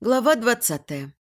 Глава двадцатая.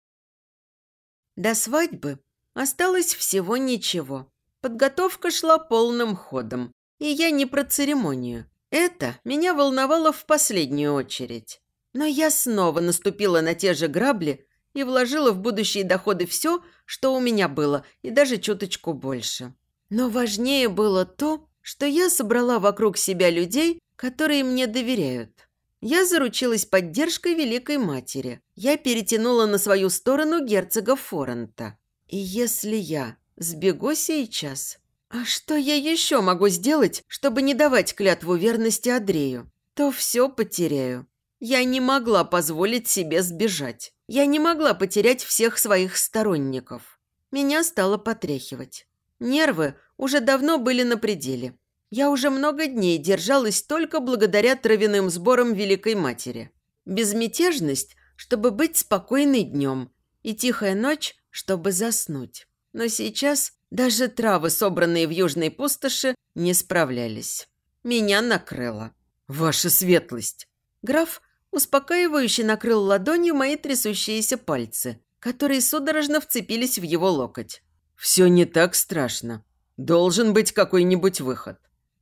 До свадьбы осталось всего ничего. Подготовка шла полным ходом. И я не про церемонию. Это меня волновало в последнюю очередь. Но я снова наступила на те же грабли и вложила в будущие доходы все, что у меня было, и даже чуточку больше. Но важнее было то, что я собрала вокруг себя людей, которые мне доверяют. Я заручилась поддержкой Великой Матери. Я перетянула на свою сторону герцога Форента. И если я сбегу сейчас... А что я еще могу сделать, чтобы не давать клятву верности Адрею? То все потеряю. Я не могла позволить себе сбежать. Я не могла потерять всех своих сторонников. Меня стало потряхивать. Нервы уже давно были на пределе. Я уже много дней держалась только благодаря травяным сборам Великой Матери. Безмятежность, чтобы быть спокойной днем, и тихая ночь, чтобы заснуть. Но сейчас даже травы, собранные в южной пустоши, не справлялись. Меня накрыло. «Ваша светлость!» Граф успокаивающе накрыл ладонью мои трясущиеся пальцы, которые судорожно вцепились в его локоть. «Все не так страшно. Должен быть какой-нибудь выход.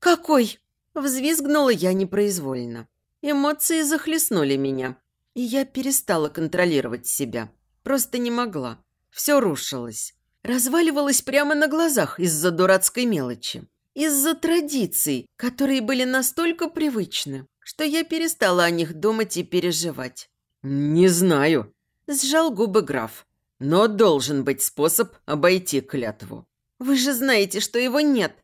«Какой?» – взвизгнула я непроизвольно. Эмоции захлестнули меня, и я перестала контролировать себя. Просто не могла. Все рушилось. Разваливалось прямо на глазах из-за дурацкой мелочи. Из-за традиций, которые были настолько привычны, что я перестала о них думать и переживать. «Не знаю», – сжал губы граф. «Но должен быть способ обойти клятву». «Вы же знаете, что его нет.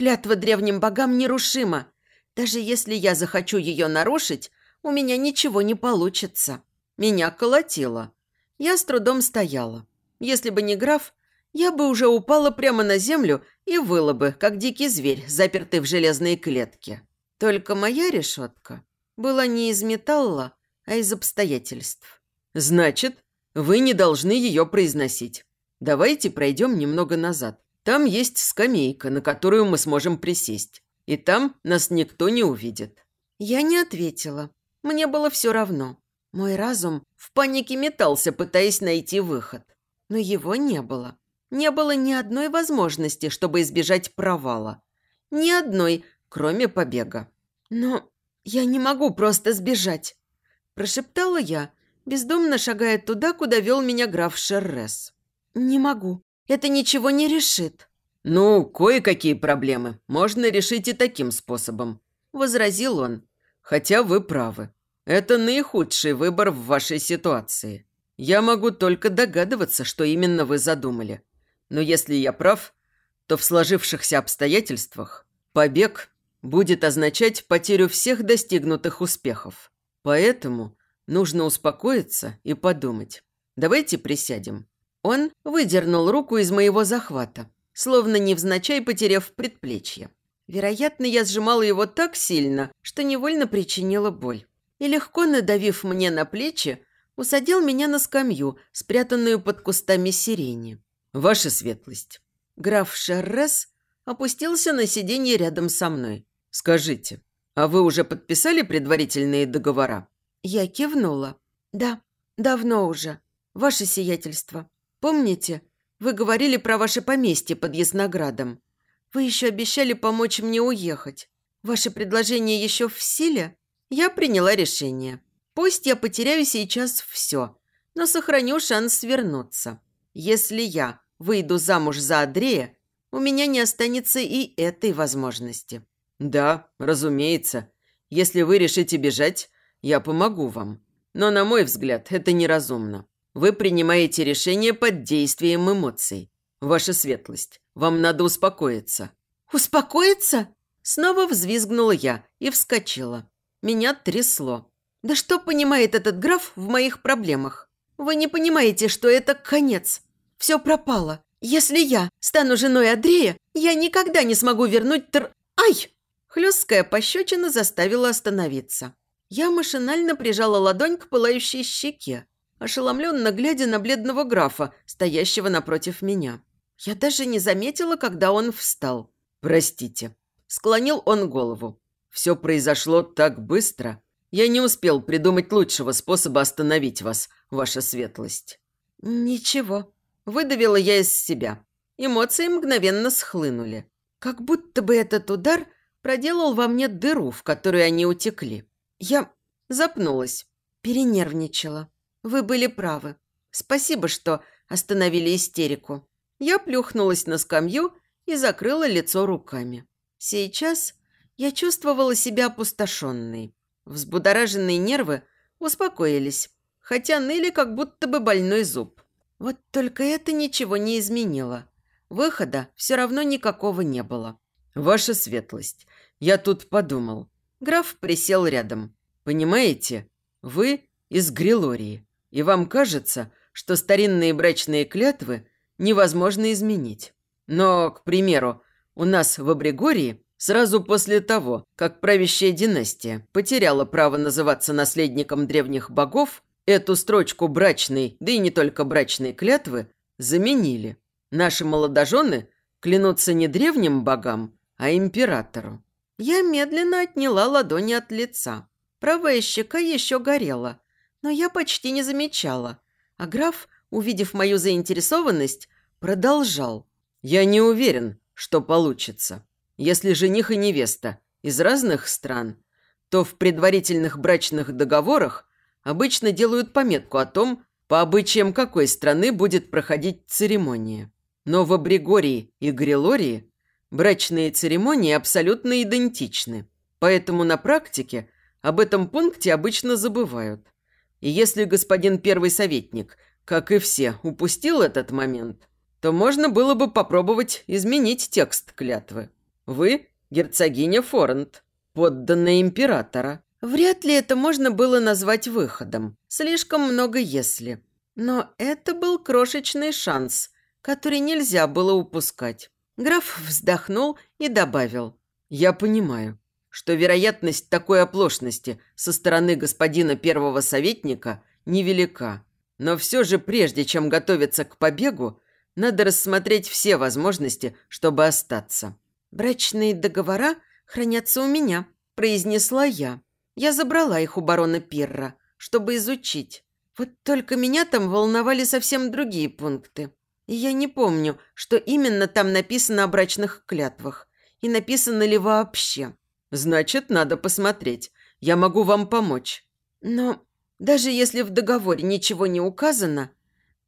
Клятва древним богам нерушима. Даже если я захочу ее нарушить, у меня ничего не получится. Меня колотило. Я с трудом стояла. Если бы не граф, я бы уже упала прямо на землю и выла бы, как дикий зверь, запертый в железной клетке. Только моя решетка была не из металла, а из обстоятельств. «Значит, вы не должны ее произносить. Давайте пройдем немного назад. Там есть скамейка, на которую мы сможем присесть. И там нас никто не увидит». Я не ответила. Мне было все равно. Мой разум в панике метался, пытаясь найти выход. Но его не было. Не было ни одной возможности, чтобы избежать провала. Ни одной, кроме побега. «Но я не могу просто сбежать», – прошептала я, бездомно шагая туда, куда вел меня граф Шеррес. «Не могу. Это ничего не решит». «Ну, кое-какие проблемы можно решить и таким способом», – возразил он. «Хотя вы правы. Это наихудший выбор в вашей ситуации. Я могу только догадываться, что именно вы задумали. Но если я прав, то в сложившихся обстоятельствах побег будет означать потерю всех достигнутых успехов. Поэтому нужно успокоиться и подумать. Давайте присядем. Он выдернул руку из моего захвата, словно невзначай потеряв предплечье. Вероятно, я сжимала его так сильно, что невольно причинила боль. И легко надавив мне на плечи, усадил меня на скамью, спрятанную под кустами сирени. «Ваша светлость». Граф Шеррес опустился на сиденье рядом со мной. «Скажите, а вы уже подписали предварительные договора?» Я кивнула. «Да, давно уже. Ваше сиятельство. Помните, вы говорили про ваше поместье под Ясноградом? Вы еще обещали помочь мне уехать. Ваше предложение еще в силе? Я приняла решение. Пусть я потеряю сейчас все, но сохраню шанс свернуться. Если я выйду замуж за Андрея, у меня не останется и этой возможности». «Да, разумеется. Если вы решите бежать, я помогу вам. Но, на мой взгляд, это неразумно. Вы принимаете решение под действием эмоций. Ваша светлость, вам надо успокоиться». «Успокоиться?» Снова взвизгнула я и вскочила. Меня трясло. «Да что понимает этот граф в моих проблемах? Вы не понимаете, что это конец. Все пропало. Если я стану женой Андрея, я никогда не смогу вернуть тр... Ай!» Хлесткая пощечина заставила остановиться. Я машинально прижала ладонь к пылающей щеке ошеломленно глядя на бледного графа, стоящего напротив меня. Я даже не заметила, когда он встал. «Простите». Склонил он голову. «Все произошло так быстро. Я не успел придумать лучшего способа остановить вас, ваша светлость». «Ничего», – выдавила я из себя. Эмоции мгновенно схлынули. Как будто бы этот удар проделал во мне дыру, в которую они утекли. Я запнулась, перенервничала. Вы были правы. Спасибо, что остановили истерику. Я плюхнулась на скамью и закрыла лицо руками. Сейчас я чувствовала себя опустошенной. Взбудораженные нервы успокоились, хотя ныли как будто бы больной зуб. Вот только это ничего не изменило. Выхода все равно никакого не было. «Ваша светлость, я тут подумал». Граф присел рядом. «Понимаете, вы из Грилории, и вам кажется, что старинные брачные клятвы невозможно изменить. Но, к примеру, у нас в Абригории сразу после того, как правящая династия потеряла право называться наследником древних богов, эту строчку брачной, да и не только брачной клятвы, заменили. Наши молодожены клянутся не древним богам, а императору. Я медленно отняла ладони от лица. Правая щека еще горела, но я почти не замечала. А граф, увидев мою заинтересованность, продолжал. «Я не уверен, что получится. Если жених и невеста из разных стран, то в предварительных брачных договорах обычно делают пометку о том, по обычаям какой страны будет проходить церемония. Но в Абригории и Грилории брачные церемонии абсолютно идентичны, поэтому на практике об этом пункте обычно забывают. И если господин первый советник, как и все, упустил этот момент, то можно было бы попробовать изменить текст клятвы. Вы – герцогиня Форент, подданная императора. Вряд ли это можно было назвать выходом. Слишком много «если». Но это был крошечный шанс, который нельзя было упускать. Граф вздохнул и добавил. «Я понимаю, что вероятность такой оплошности со стороны господина первого советника невелика. Но все же прежде, чем готовиться к побегу, надо рассмотреть все возможности, чтобы остаться. «Брачные договора хранятся у меня», – произнесла я. Я забрала их у барона Пирра, чтобы изучить. Вот только меня там волновали совсем другие пункты. И я не помню, что именно там написано о брачных клятвах. И написано ли вообще. Значит, надо посмотреть. Я могу вам помочь. Но даже если в договоре ничего не указано,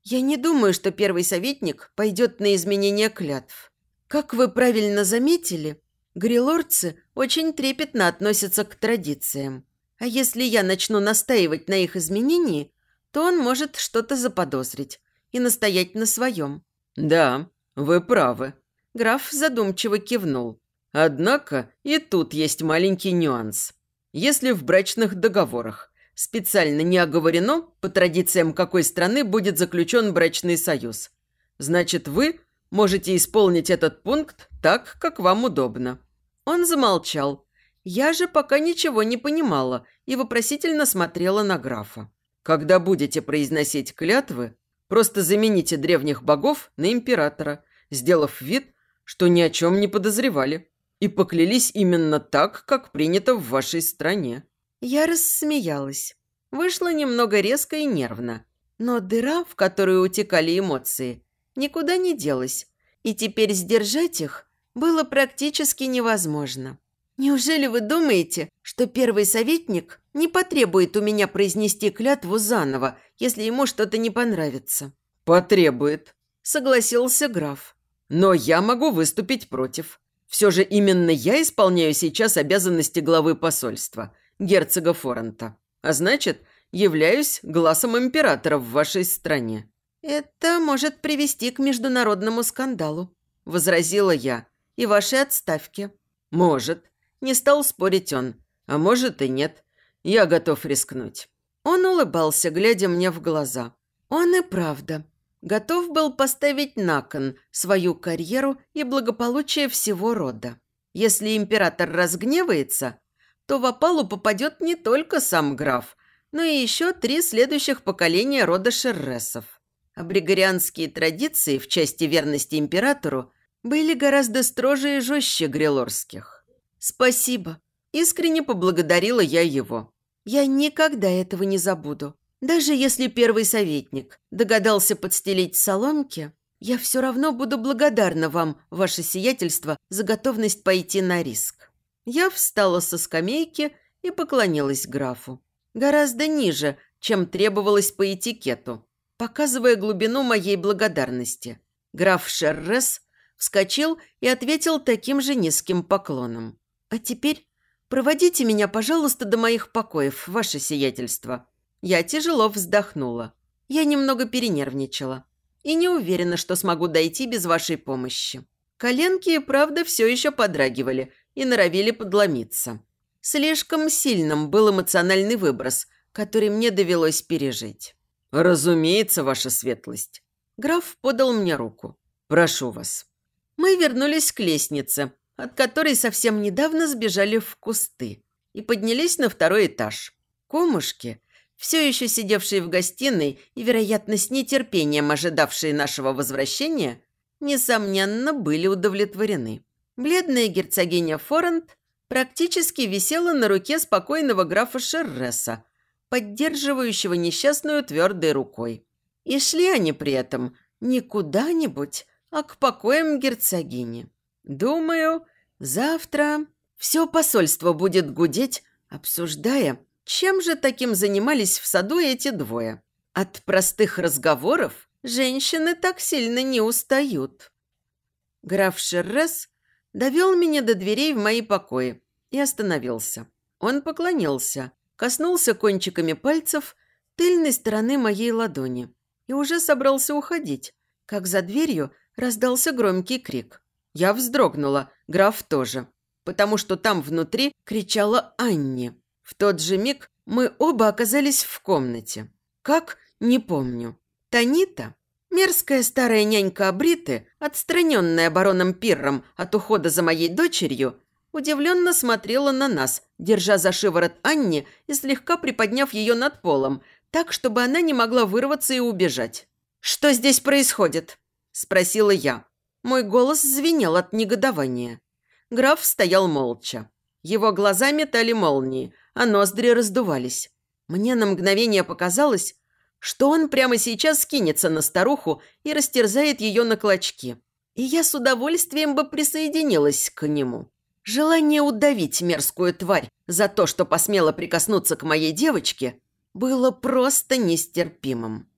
я не думаю, что первый советник пойдет на изменение клятв. Как вы правильно заметили, грилорцы очень трепетно относятся к традициям. А если я начну настаивать на их изменении, то он может что-то заподозрить и настоять на своем. «Да, вы правы». Граф задумчиво кивнул. Однако и тут есть маленький нюанс. Если в брачных договорах специально не оговорено, по традициям какой страны будет заключен брачный союз, значит, вы можете исполнить этот пункт так, как вам удобно. Он замолчал. Я же пока ничего не понимала и вопросительно смотрела на графа. Когда будете произносить клятвы, просто замените древних богов на императора, сделав вид, что ни о чем не подозревали и поклялись именно так, как принято в вашей стране». Я рассмеялась. Вышло немного резко и нервно. Но дыра, в которую утекали эмоции, никуда не делась. И теперь сдержать их было практически невозможно. Неужели вы думаете, что первый советник не потребует у меня произнести клятву заново, если ему что-то не понравится? Потребует, согласился граф. Но я могу выступить против. Все же именно я исполняю сейчас обязанности главы посольства, герцога Форента. А значит, являюсь глазом императора в вашей стране». «Это может привести к международному скандалу», – возразила я, – «и вашей отставке». «Может». Не стал спорить он. «А может и нет. Я готов рискнуть». Он улыбался, глядя мне в глаза. Он и правда готов был поставить на кон свою карьеру и благополучие всего рода. Если император разгневается, то в опалу попадет не только сам граф, но и еще три следующих поколения рода Шерресов. Абригорианские традиции в части верности императору были гораздо строже и жестче грилорских. «Спасибо», – искренне поблагодарила я его. Я никогда этого не забуду. Даже если первый советник догадался подстелить соломки, я все равно буду благодарна вам, ваше сиятельство, за готовность пойти на риск. Я встала со скамейки и поклонилась графу. Гораздо ниже, чем требовалось по этикету, показывая глубину моей благодарности. Граф Шеррес вскочил и ответил таким же низким поклоном. «А теперь проводите меня, пожалуйста, до моих покоев, ваше сиятельство». Я тяжело вздохнула. Я немного перенервничала. И не уверена, что смогу дойти без вашей помощи. Коленки правда все еще подрагивали и норовили подломиться. Слишком сильным был эмоциональный выброс, который мне довелось пережить. «Разумеется, ваша светлость». Граф подал мне руку. «Прошу вас». Мы вернулись к лестнице, от которой совсем недавно сбежали в кусты, и поднялись на второй этаж. Комушки все еще сидевшие в гостиной и, вероятно, с нетерпением ожидавшие нашего возвращения, несомненно, были удовлетворены. Бледная герцогиня Форент практически висела на руке спокойного графа Шерреса, поддерживающего несчастную твердой рукой. И шли они при этом не куда-нибудь, а к покоям герцогини. Думаю, завтра все посольство будет гудеть, обсуждая, чем же таким занимались в саду эти двое? От простых разговоров женщины так сильно не устают. Граф Шеррес довел меня до дверей в мои покои и остановился. Он поклонился, коснулся кончиками пальцев тыльной стороны моей ладони и уже собрался уходить, как за дверью раздался громкий крик. Я вздрогнула, граф тоже, потому что там внутри кричала Анни. В тот же миг мы оба оказались в комнате. Как? Не помню. Танита, мерзкая старая нянька Абриты, отстраненная бароном Пирром от ухода за моей дочерью, удивленно смотрела на нас, держа за шиворот Анни и слегка приподняв ее над полом, так, чтобы она не могла вырваться и убежать. «Что здесь происходит?» – спросила я. Мой голос звенел от негодования. Граф стоял молча. Его глаза метали молнии, а ноздри раздувались. Мне на мгновение показалось, что он прямо сейчас скинется на старуху и растерзает ее на клочки. И я с удовольствием бы присоединилась к нему. Желание удавить мерзкую тварь за то, что посмела прикоснуться к моей девочке, было просто нестерпимым.